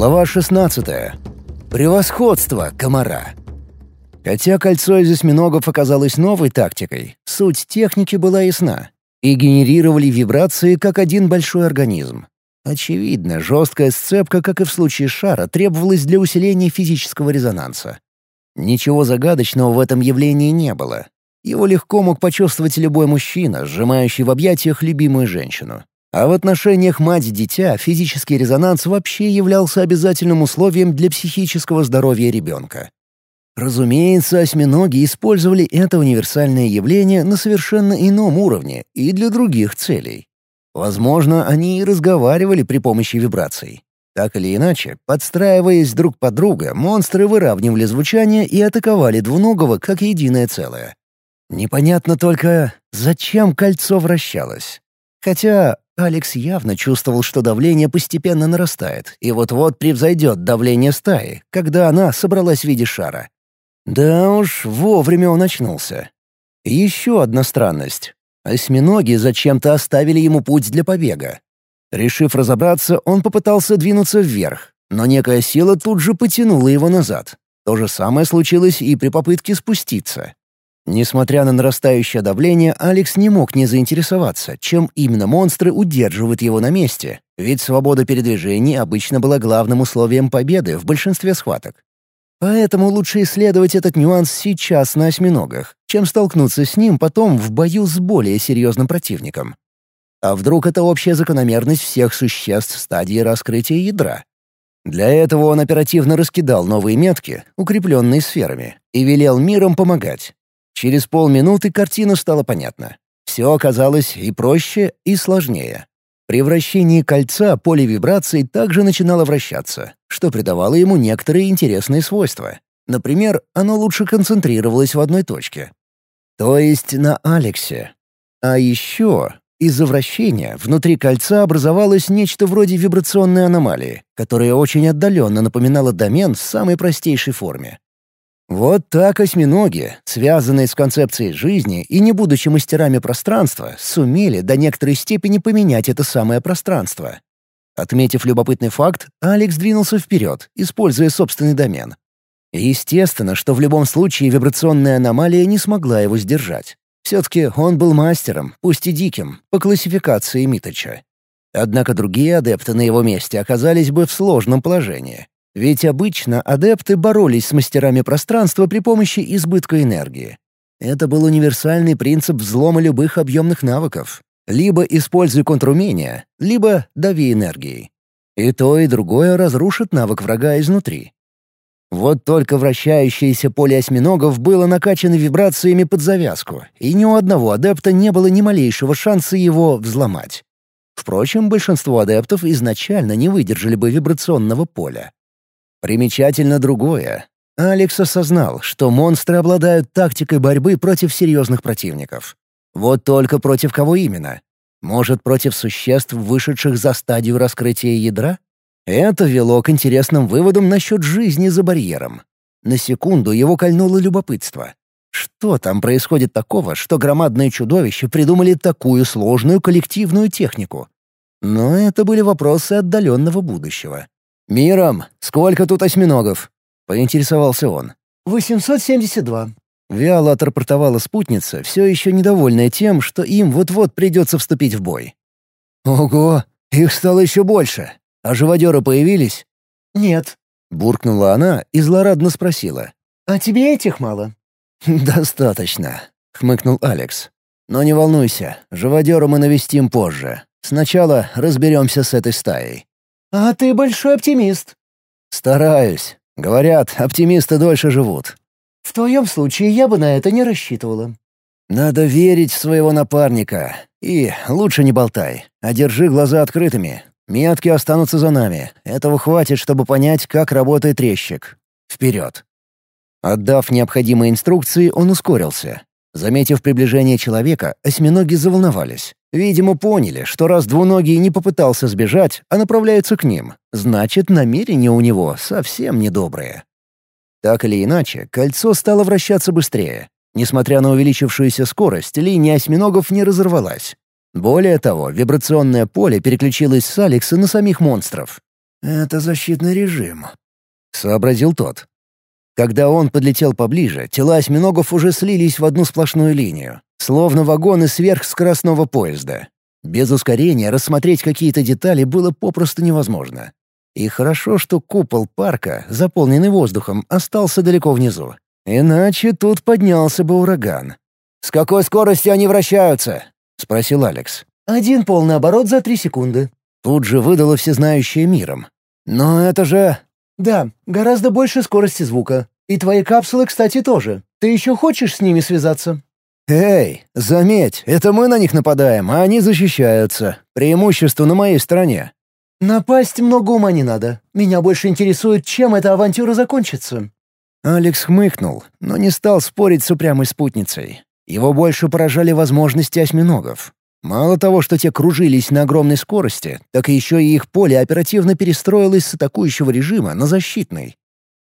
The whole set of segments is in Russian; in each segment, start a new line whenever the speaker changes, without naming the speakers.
Глава 16. Превосходство комара. Хотя кольцо из осьминогов оказалось новой тактикой, суть техники была ясна. И генерировали вибрации как один большой организм. Очевидно, жесткая сцепка, как и в случае шара, требовалась для усиления физического резонанса. Ничего загадочного в этом явлении не было. Его легко мог почувствовать любой мужчина, сжимающий в объятиях любимую женщину. А в отношениях мать-дитя физический резонанс вообще являлся обязательным условием для психического здоровья ребенка. Разумеется, осьминоги использовали это универсальное явление на совершенно ином уровне и для других целей. Возможно, они и разговаривали при помощи вибраций. Так или иначе, подстраиваясь друг под друга, монстры выравнивали звучание и атаковали двуногого как единое целое. Непонятно только, зачем кольцо вращалось. Хотя Алекс явно чувствовал, что давление постепенно нарастает и вот-вот превзойдет давление стаи, когда она собралась в виде шара. Да уж, вовремя он очнулся. Еще одна странность. Осьминоги зачем-то оставили ему путь для побега. Решив разобраться, он попытался двинуться вверх, но некая сила тут же потянула его назад. То же самое случилось и при попытке спуститься. Несмотря на нарастающее давление, Алекс не мог не заинтересоваться, чем именно монстры удерживают его на месте, ведь свобода передвижений обычно была главным условием победы в большинстве схваток. Поэтому лучше исследовать этот нюанс сейчас на осьминогах, чем столкнуться с ним потом в бою с более серьезным противником. А вдруг это общая закономерность всех существ стадии раскрытия ядра? Для этого он оперативно раскидал новые метки, укрепленные сферами, и велел миром помогать. Через полминуты картина стала понятна. Все оказалось и проще, и сложнее. При вращении кольца поле вибраций также начинало вращаться, что придавало ему некоторые интересные свойства. Например, оно лучше концентрировалось в одной точке. То есть на Алексе. А еще из-за вращения внутри кольца образовалось нечто вроде вибрационной аномалии, которая очень отдаленно напоминала домен в самой простейшей форме. Вот так осьминоги, связанные с концепцией жизни и не будучи мастерами пространства, сумели до некоторой степени поменять это самое пространство. Отметив любопытный факт, Алекс двинулся вперед, используя собственный домен. Естественно, что в любом случае вибрационная аномалия не смогла его сдержать. Все-таки он был мастером, пусть и диким, по классификации Миточа. Однако другие адепты на его месте оказались бы в сложном положении. Ведь обычно адепты боролись с мастерами пространства при помощи избытка энергии. Это был универсальный принцип взлома любых объемных навыков. Либо используй контрумения, либо дави энергией. И то, и другое разрушит навык врага изнутри. Вот только вращающееся поле осьминогов было накачано вибрациями под завязку, и ни у одного адепта не было ни малейшего шанса его взломать. Впрочем, большинство адептов изначально не выдержали бы вибрационного поля. Примечательно другое. Алекс осознал, что монстры обладают тактикой борьбы против серьезных противников. Вот только против кого именно? Может, против существ, вышедших за стадию раскрытия ядра? Это вело к интересным выводам насчет жизни за барьером. На секунду его кольнуло любопытство. Что там происходит такого, что громадные чудовища придумали такую сложную коллективную технику? Но это были вопросы отдаленного будущего. «Миром, сколько тут осьминогов?» — поинтересовался он.
«872».
Вяло отрапортовала спутница, все еще недовольная тем, что им вот-вот придется вступить в бой. «Ого, их стало еще больше. А живодеры появились?»
«Нет», —
буркнула она и злорадно спросила.
«А тебе этих мало?»
«Достаточно», — хмыкнул Алекс. «Но не волнуйся, живодера мы навестим позже. Сначала разберемся с этой стаей».
«А ты большой оптимист».
«Стараюсь. Говорят, оптимисты дольше живут».
«В твоем случае я бы на это не рассчитывала».
«Надо верить в своего напарника. И лучше не болтай, а держи глаза открытыми. Метки останутся за нами. Этого хватит, чтобы понять, как работает резчик. Вперед!» Отдав необходимые инструкции, он ускорился. Заметив приближение человека, осьминоги заволновались. Видимо, поняли, что раз двуногий не попытался сбежать, а направляется к ним, значит, намерения у него совсем недобрые. Так или иначе, кольцо стало вращаться быстрее. Несмотря на увеличившуюся скорость, линия осьминогов не разорвалась. Более того, вибрационное поле переключилось с Алекса на самих монстров. «Это защитный режим», — сообразил тот. Когда он подлетел поближе, тела осьминогов уже слились в одну сплошную линию, словно вагоны сверхскоростного поезда. Без ускорения рассмотреть какие-то детали было попросту невозможно. И хорошо, что купол парка, заполненный воздухом, остался далеко внизу. Иначе тут поднялся бы ураган. «С какой скоростью они вращаются?» — спросил Алекс.
«Один полный оборот за три секунды».
Тут же выдало всезнающее миром. «Но это же...»
«Да, гораздо больше скорости звука. И твои капсулы, кстати, тоже. Ты еще хочешь с ними связаться?»
«Эй, заметь, это мы на них нападаем, а они защищаются. Преимущество на моей стороне».
«Напасть много ума не надо. Меня больше интересует, чем эта авантюра закончится».
Алекс хмыкнул, но не стал спорить с упрямой спутницей. Его больше поражали возможности осьминогов. Мало того, что те кружились на огромной скорости, так еще и их поле оперативно перестроилось с атакующего режима на защитный.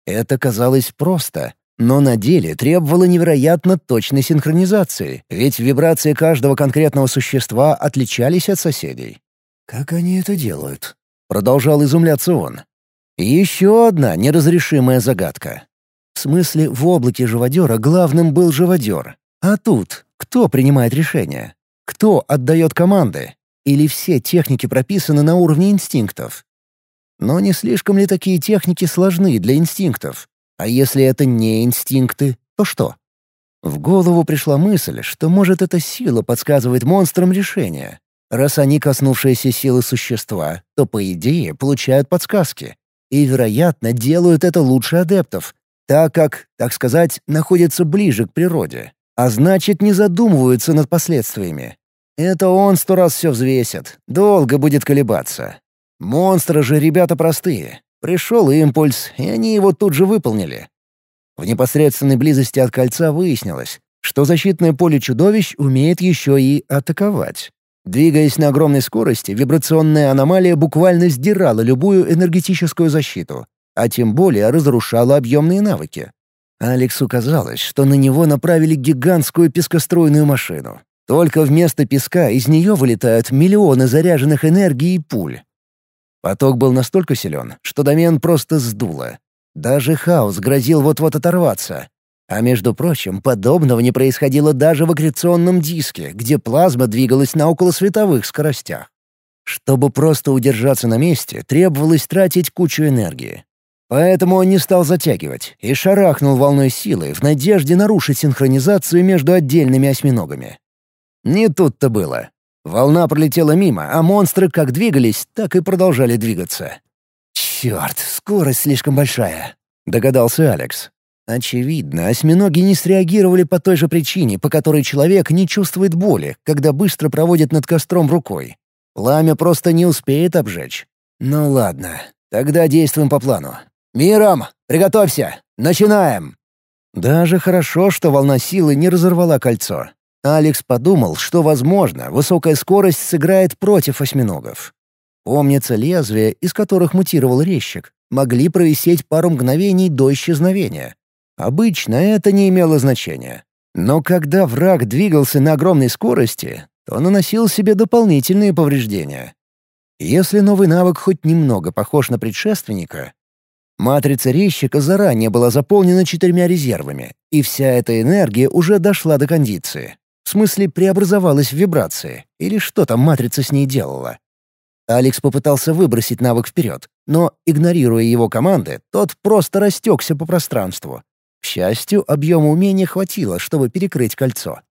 Это казалось просто, но на деле требовало невероятно точной синхронизации, ведь вибрации каждого конкретного существа отличались от соседей. «Как они это делают?» — продолжал изумляться он. еще одна неразрешимая загадка. В смысле, в облаке живодера главным был живодер. А тут кто принимает решения? Кто отдает команды? Или все техники прописаны на уровне инстинктов? Но не слишком ли такие техники сложны для инстинктов? А если это не инстинкты, то что? В голову пришла мысль, что, может, эта сила подсказывает монстрам решение. Раз они коснувшиеся силы существа, то, по идее, получают подсказки. И, вероятно, делают это лучше адептов, так как, так сказать, находятся ближе к природе а значит, не задумываются над последствиями. Это он сто раз все взвесит, долго будет колебаться. Монстры же ребята простые. Пришел импульс, и они его тут же выполнили. В непосредственной близости от кольца выяснилось, что защитное поле чудовищ умеет еще и атаковать. Двигаясь на огромной скорости, вибрационная аномалия буквально сдирала любую энергетическую защиту, а тем более разрушала объемные навыки. Алексу казалось, что на него направили гигантскую пескоструйную машину. Только вместо песка из нее вылетают миллионы заряженных энергий и пуль. Поток был настолько силен, что домен просто сдуло. Даже хаос грозил вот-вот оторваться. А между прочим, подобного не происходило даже в аккреционном диске, где плазма двигалась на околосветовых скоростях. Чтобы просто удержаться на месте, требовалось тратить кучу энергии. Поэтому он не стал затягивать и шарахнул волной силы в надежде нарушить синхронизацию между отдельными осьминогами. Не тут-то было. Волна пролетела мимо, а монстры как двигались, так и продолжали двигаться. «Черт, скорость слишком большая», — догадался Алекс. Очевидно, осьминоги не среагировали по той же причине, по которой человек не чувствует боли, когда быстро проводит над костром рукой. Пламя просто не успеет обжечь. Ну ладно, тогда действуем по плану. «Миром! Приготовься! Начинаем!» Даже хорошо, что волна силы не разорвала кольцо. Алекс подумал, что, возможно, высокая скорость сыграет против осьминогов. Помнится, лезвия, из которых мутировал резчик, могли провисеть пару мгновений до исчезновения. Обычно это не имело значения. Но когда враг двигался на огромной скорости, то наносил себе дополнительные повреждения. Если новый навык хоть немного похож на предшественника, Матрица резчика заранее была заполнена четырьмя резервами, и вся эта энергия уже дошла до кондиции. В смысле, преобразовалась в вибрации, или что там матрица с ней делала. Алекс попытался выбросить навык вперед, но, игнорируя его команды, тот просто растекся по пространству. К счастью, объема умения хватило, чтобы перекрыть кольцо.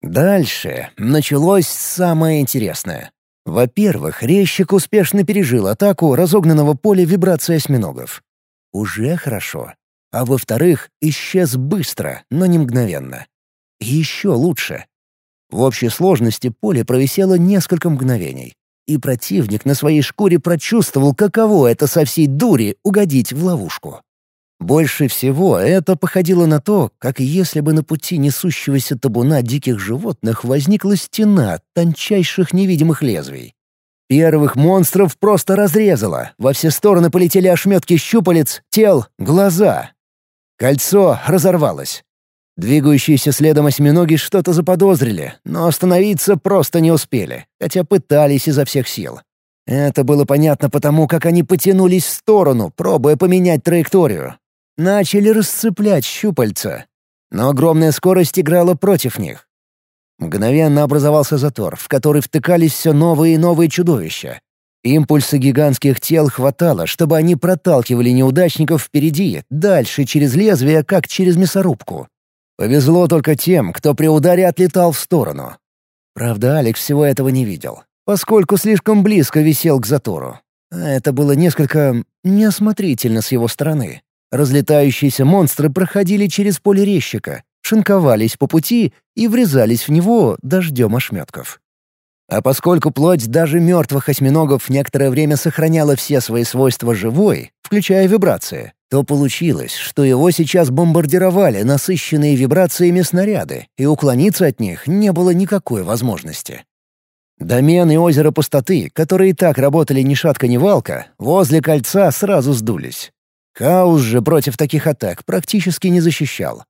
Дальше началось самое интересное. Во-первых, резчик успешно пережил атаку разогнанного поля вибрации осьминогов. Уже хорошо. А во-вторых, исчез быстро, но не мгновенно. Еще лучше. В общей сложности поле провисело несколько мгновений, и противник на своей шкуре прочувствовал, каково это со всей дури угодить в ловушку. Больше всего это походило на то, как если бы на пути несущегося табуна диких животных возникла стена тончайших невидимых лезвий. Первых монстров просто разрезало, во все стороны полетели ошметки щупалец, тел, глаза. Кольцо разорвалось. Двигающиеся следом осьминоги что-то заподозрили, но остановиться просто не успели, хотя пытались изо всех сил. Это было понятно потому, как они потянулись в сторону, пробуя поменять траекторию. Начали расцеплять щупальца. Но огромная скорость играла против них. Мгновенно образовался затор, в который втыкались все новые и новые чудовища. Импульса гигантских тел хватало, чтобы они проталкивали неудачников впереди, дальше через лезвие, как через мясорубку. Повезло только тем, кто при ударе отлетал в сторону. Правда, Алекс всего этого не видел, поскольку слишком близко висел к затору. А это было несколько неосмотрительно с его стороны. Разлетающиеся монстры проходили через поле резчика, шинковались по пути и врезались в него дождем ошметков. А поскольку плоть даже мертвых осьминогов некоторое время сохраняла все свои свойства живой, включая вибрации, то получилось, что его сейчас бомбардировали насыщенные вибрациями снаряды, и уклониться от них не было никакой возможности. Домен и озеро пустоты, которые и так работали ни шатка ни валка, возле кольца сразу сдулись. Хаос же против таких атак практически не защищал.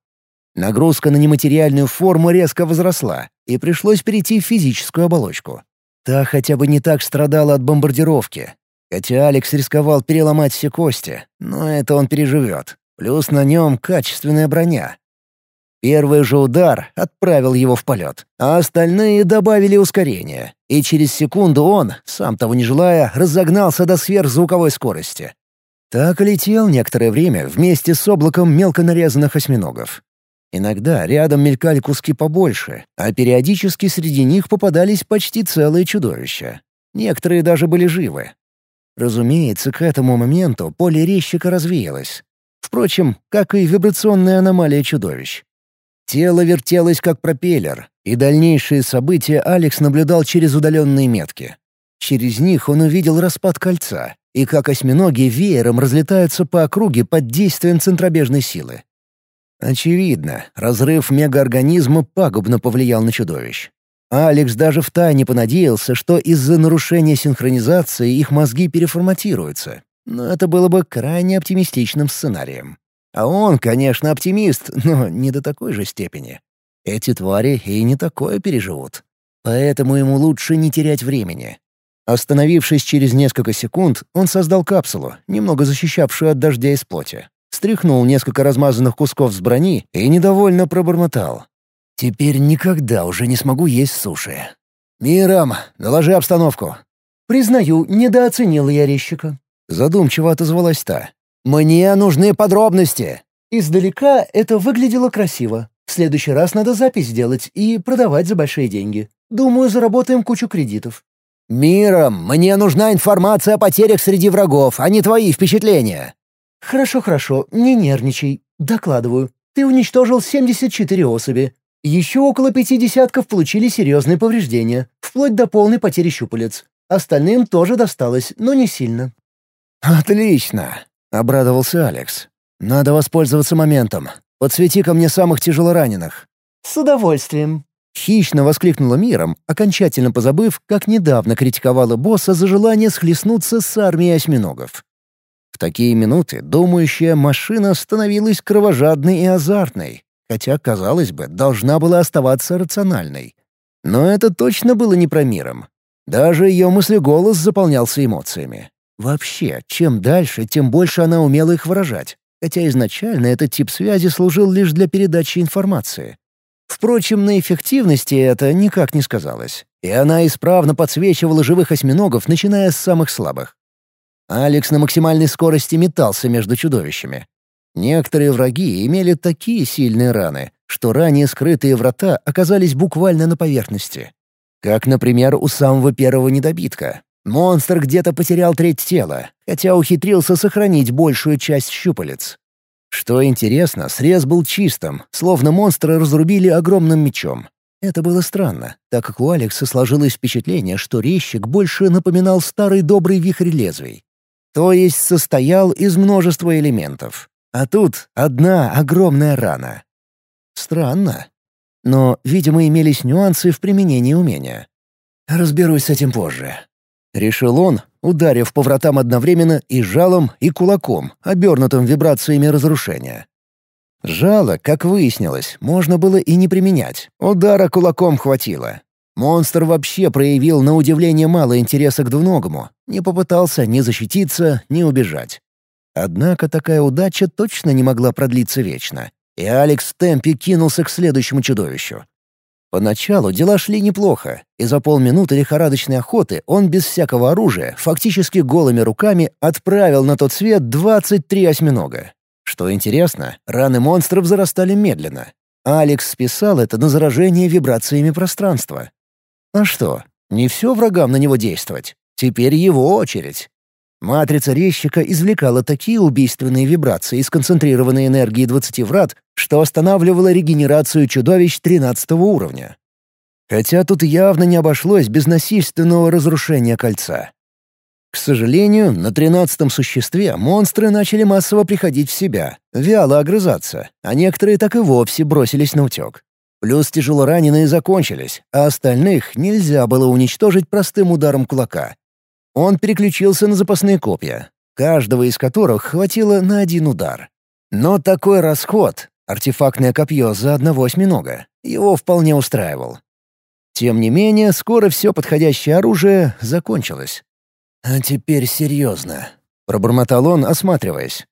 Нагрузка на нематериальную форму резко возросла, и пришлось перейти в физическую оболочку. Та хотя бы не так страдала от бомбардировки. Хотя Алекс рисковал переломать все кости, но это он переживет. Плюс на нем качественная броня. Первый же удар отправил его в полет, а остальные добавили ускорение, и через секунду он, сам того не желая, разогнался до сверхзвуковой скорости. Так летел некоторое время вместе с облаком мелко нарезанных осьминогов. Иногда рядом мелькали куски побольше, а периодически среди них попадались почти целые чудовища. Некоторые даже были живы. Разумеется, к этому моменту поле резчика развеялось. Впрочем, как и вибрационная аномалия чудовищ. Тело вертелось как пропеллер, и дальнейшие события Алекс наблюдал через удаленные метки. Через них он увидел распад кольца, и как осьминоги веером разлетаются по округе под действием центробежной силы. Очевидно, разрыв мегаорганизма пагубно повлиял на чудовищ. Алекс даже втайне понадеялся, что из-за нарушения синхронизации их мозги переформатируются. Но это было бы крайне оптимистичным сценарием. А он, конечно, оптимист, но не до такой же степени. Эти твари и не такое переживут. Поэтому ему лучше не терять времени. Остановившись через несколько секунд, он создал капсулу, немного защищавшую от дождя из плоти стряхнул несколько размазанных кусков с брони и недовольно пробормотал. «Теперь никогда уже не смогу есть суши. Миром, доложи обстановку».
«Признаю, недооценил я резчика».
Задумчиво отозвалась та. «Мне нужны подробности».
Издалека это выглядело красиво. В следующий раз надо запись сделать и продавать за большие деньги. Думаю, заработаем кучу кредитов.
«Миром, мне нужна информация о потерях среди врагов, а не твои впечатления».
«Хорошо, хорошо, не нервничай. Докладываю. Ты уничтожил 74 особи. Еще около пяти десятков получили серьезные повреждения, вплоть до полной потери щупалец. Остальным тоже досталось, но не сильно».
«Отлично!» — обрадовался Алекс. «Надо воспользоваться моментом. Подсвети ко мне самых тяжелораненых».
«С удовольствием».
Хищно воскликнула миром, окончательно позабыв, как недавно критиковала босса за желание схлестнуться с армией осьминогов такие минуты думающая машина становилась кровожадной и азартной, хотя, казалось бы, должна была оставаться рациональной. Но это точно было не про миром. Даже ее мыслеголос заполнялся эмоциями. Вообще, чем дальше, тем больше она умела их выражать, хотя изначально этот тип связи служил лишь для передачи информации. Впрочем, на эффективности это никак не сказалось, и она исправно подсвечивала живых осьминогов, начиная с самых слабых. Алекс на максимальной скорости метался между чудовищами. Некоторые враги имели такие сильные раны, что ранее скрытые врата оказались буквально на поверхности. Как, например, у самого первого недобитка. Монстр где-то потерял треть тела, хотя ухитрился сохранить большую часть щупалец. Что интересно, срез был чистым, словно монстра разрубили огромным мечом. Это было странно, так как у Алекса сложилось впечатление, что резчик больше напоминал старый добрый вихрь лезвий. То есть состоял из множества элементов. А тут одна огромная рана. Странно. Но, видимо, имелись нюансы в применении умения. «Разберусь с этим позже», — решил он, ударив по вратам одновременно и жалом, и кулаком, обернутым вибрациями разрушения. Жало, как выяснилось, можно было и не применять. Удара кулаком хватило. Монстр вообще проявил на удивление мало интереса к двуногому, не попытался ни защититься, ни убежать. Однако такая удача точно не могла продлиться вечно, и Алекс в темпе кинулся к следующему чудовищу. Поначалу дела шли неплохо, и за полминуты лихорадочной охоты он без всякого оружия, фактически голыми руками, отправил на тот свет 23 осьминога. Что интересно, раны монстров зарастали медленно. Алекс списал это на заражение вибрациями пространства. А что, не все врагам на него действовать. Теперь его очередь. Матрица резчика извлекала такие убийственные вибрации из концентрированной энергии 20 врат, что останавливала регенерацию чудовищ 13 уровня. Хотя тут явно не обошлось без насильственного разрушения кольца. К сожалению, на тринадцатом существе монстры начали массово приходить в себя, вяло огрызаться, а некоторые так и вовсе бросились на утек. Плюс тяжелораненые закончились, а остальных нельзя было уничтожить простым ударом кулака. Он переключился на запасные копья, каждого из которых хватило на один удар. Но такой расход, артефактное копье за одного осьминога, его вполне устраивал. Тем не менее, скоро все подходящее оружие закончилось. «А теперь серьезно», — пробормотал он, осматриваясь.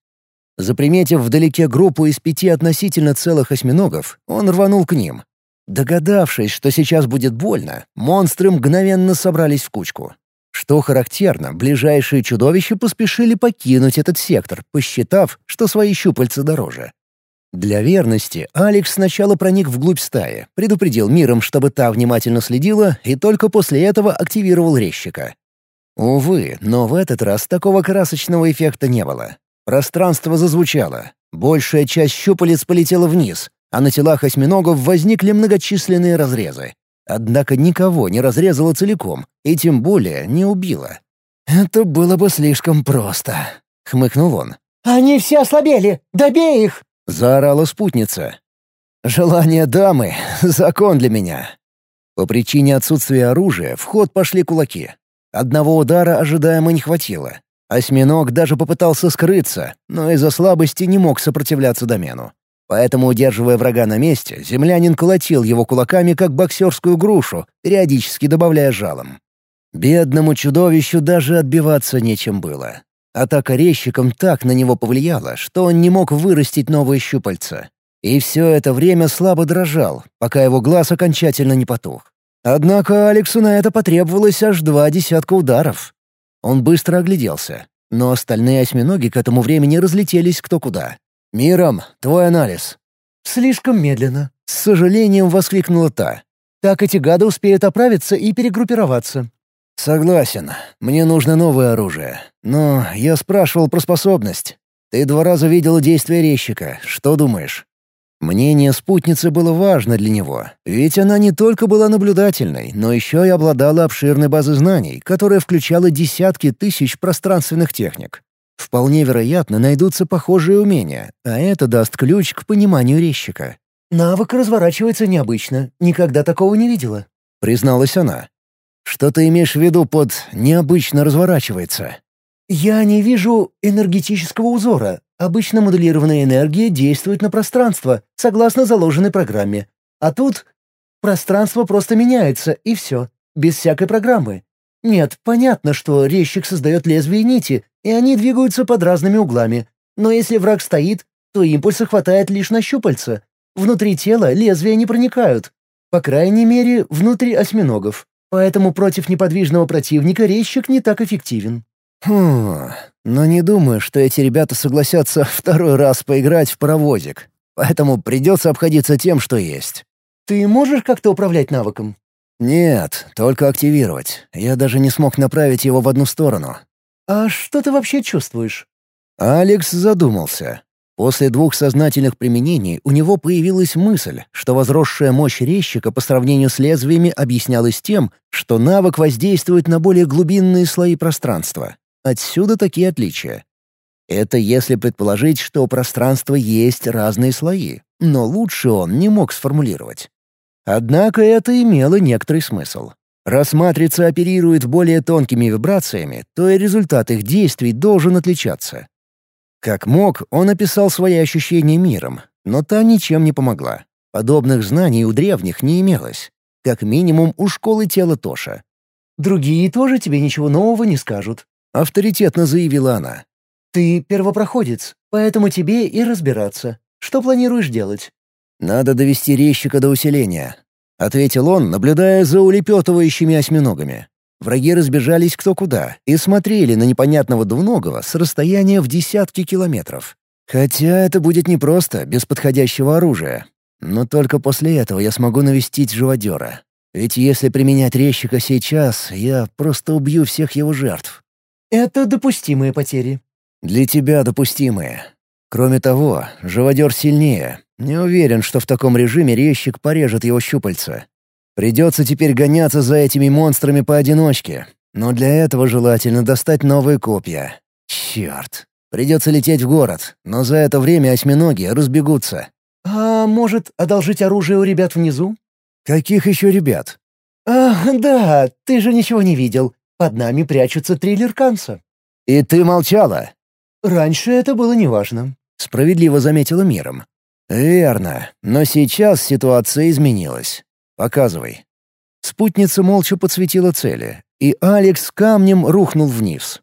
Заприметив вдалеке группу из пяти относительно целых осьминогов, он рванул к ним. Догадавшись, что сейчас будет больно, монстры мгновенно собрались в кучку. Что характерно, ближайшие чудовища поспешили покинуть этот сектор, посчитав, что свои щупальца дороже. Для верности Алекс сначала проник вглубь стаи, предупредил миром, чтобы та внимательно следила, и только после этого активировал резчика. Увы, но в этот раз такого красочного эффекта не было. Пространство зазвучало. Большая часть щупалец полетела вниз, а на телах осьминогов возникли многочисленные разрезы. Однако никого не разрезало целиком, и тем более не убило. «Это было бы слишком просто», — хмыкнул он.
«Они все ослабели! Добей их!»
— заорала спутница. «Желание дамы — закон для меня». По причине отсутствия оружия в ход пошли кулаки. Одного удара ожидаемо не хватило. Осьминог даже попытался скрыться, но из-за слабости не мог сопротивляться домену. Поэтому, удерживая врага на месте, землянин колотил его кулаками, как боксерскую грушу, периодически добавляя жалом. Бедному чудовищу даже отбиваться нечем было. Атака резчиком так на него повлияла, что он не мог вырастить новые щупальца. И все это время слабо дрожал, пока его глаз окончательно не потух. Однако Алексу на это потребовалось аж два десятка ударов. Он быстро огляделся, но остальные осьминоги к этому времени разлетелись кто куда. «Миром, твой анализ».
«Слишком медленно», —
с сожалением воскликнула та.
«Так эти гады успеют оправиться и перегруппироваться».
«Согласен. Мне нужно новое оружие. Но я спрашивал про способность. Ты два раза видела действие резчика. Что думаешь?» Мнение спутницы было важно для него, ведь она не только была наблюдательной, но еще и обладала обширной базой знаний, которая включала десятки тысяч пространственных техник. Вполне вероятно, найдутся похожие умения, а это даст ключ к пониманию резчика.
«Навык разворачивается необычно. Никогда такого не видела», —
призналась она. «Что ты имеешь в виду под «необычно разворачивается»?»
«Я не вижу энергетического узора, Обычно моделированная энергия действует на пространство, согласно заложенной программе. А тут пространство просто меняется, и все, без всякой программы. Нет, понятно, что резчик создает лезвие нити, и они двигаются под разными углами. Но если враг стоит, то импульса хватает лишь на щупальца. Внутри тела лезвия не проникают. По крайней мере, внутри осьминогов. Поэтому против неподвижного противника резчик не так эффективен.
Хм, но не думаю, что эти ребята согласятся второй раз поиграть в паровозик. Поэтому придется обходиться тем, что есть.
Ты можешь как-то управлять навыком?
Нет, только активировать. Я даже не смог направить его в одну сторону.
А что ты вообще чувствуешь?
Алекс задумался. После двух сознательных применений у него появилась мысль, что возросшая мощь резчика по сравнению с лезвиями объяснялась тем, что навык воздействует на более глубинные слои пространства. Отсюда такие отличия. Это если предположить, что у пространства есть разные слои, но лучше он не мог сформулировать. Однако это имело некоторый смысл. Раз матрица оперирует более тонкими вибрациями, то и результат их действий должен отличаться. Как мог, он описал свои ощущения миром, но та ничем не помогла. Подобных знаний у древних не имелось. как минимум у школы тела Тоша.
«Другие тоже тебе ничего нового не скажут», —
авторитетно заявила она.
«Ты первопроходец, поэтому тебе и разбираться. Что планируешь делать?»
«Надо довести резчика до усиления», — ответил он, наблюдая за улепетывающими осьминогами. Враги разбежались кто куда и смотрели на непонятного двуногого с расстояния в десятки километров. Хотя это будет непросто, без подходящего оружия. Но только после этого я смогу навестить живодера. Ведь если применять резчика сейчас, я просто убью всех его жертв.
Это допустимые потери.
Для тебя допустимые. Кроме того, живодер сильнее. Не уверен, что в таком режиме резчик порежет его щупальца. Придется теперь гоняться за этими монстрами поодиночке. Но для этого желательно достать новые копья. Черт. Придется лететь в город, но за это время осьминоги разбегутся.
«А может, одолжить оружие у ребят внизу?»
«Каких еще ребят?»
«Ах, да, ты же ничего не видел. Под нами прячутся три лерканца».
«И ты молчала?»
«Раньше это было неважно», —
справедливо заметила миром. «Верно, но сейчас ситуация изменилась. Показывай». Спутница молча подсветила цели, и Алекс камнем рухнул вниз.